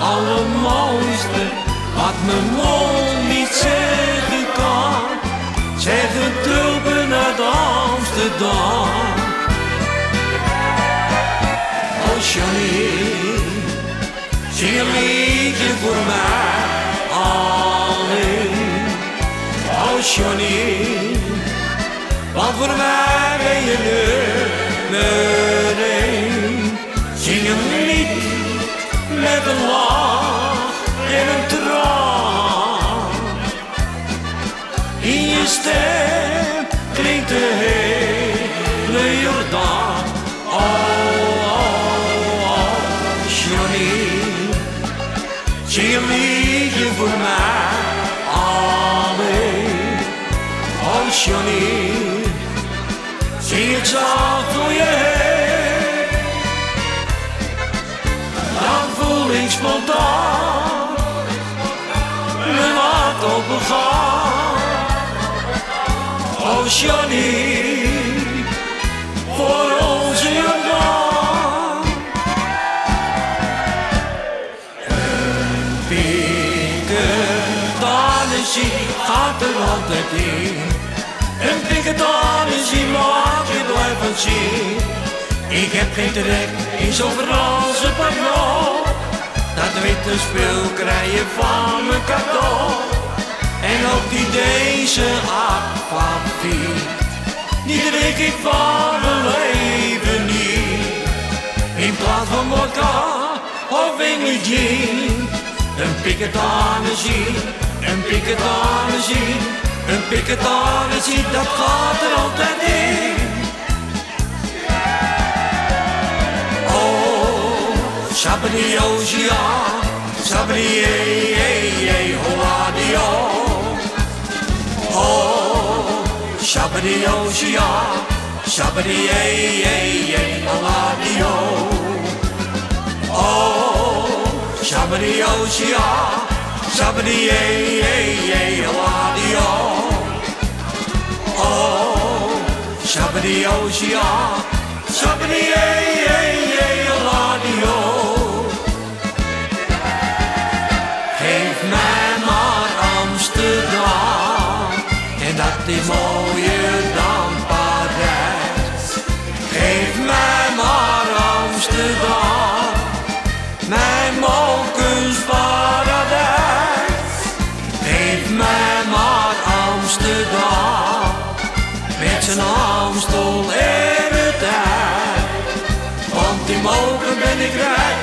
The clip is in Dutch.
allermooiste. Wat mijn mond niet zeggen kan. Zeggen tulpen uit Amsterdam. Oh Johnny, zing een liedje voor mij alleen. Oh Johnny, want voor mij ben je één. Zing een lied met een lach In je stem klinkt de hele Jordaan. Oh, oh, oh, Johnny, zing een liedje voor mij alleen. Oh, Johnny, zing het zacht voor je heen. Dan voel ik spontaan mijn hart opengaan. Oh Johnny, voor onze Jordaan. Een piketanissie gaat er altijd in. Een piketanissie maakt je blij van zien. Ik heb geen trek in zo'n Franse pagnon. Dat witte spul krijg je van mijn cadeau. En ook die deze aquavit, die drink ik van mijn leven niet. In plaats van vodka of English gin, een piketanissie, een piketanissie, een piketanissie, dat gaat er altijd in. Sabadio-sia, sabadie-hoadio. Oh, sabadio-sia, sabadie-hoadio. Oh, sabadio-sia, sabadie-hoadio. Oh, sabadio-sia, sabadie-hoadio. Geef mij maar Amsterdam en dat is mooier mijn molkensparadijs. Geef mij maar Amsterdam met zijn Amstel en het. Want in mogen ben ik rijk